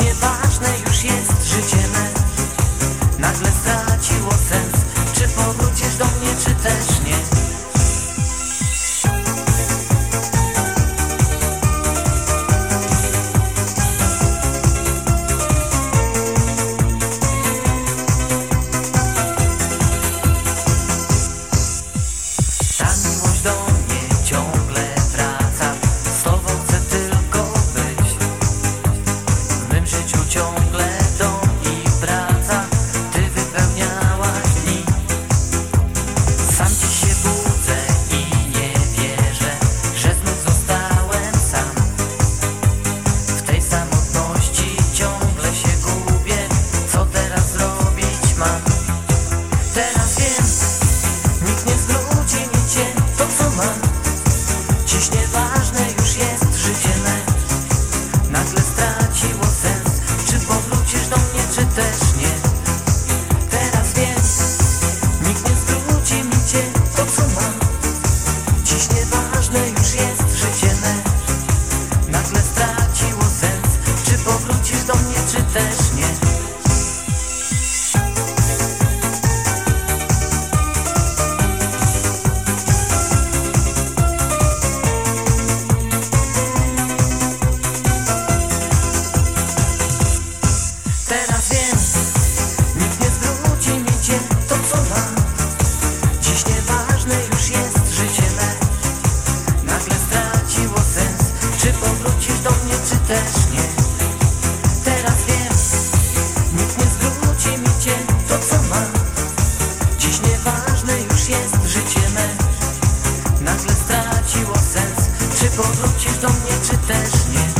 nieważne już jest życie me. Nagle straciło sens. Czy powrócisz do mnie, czy też Dziś nieważne już jest życie me. Nagle straciło sens. Czy powrócisz do mnie, czy też powrócisz do mnie, czy też nie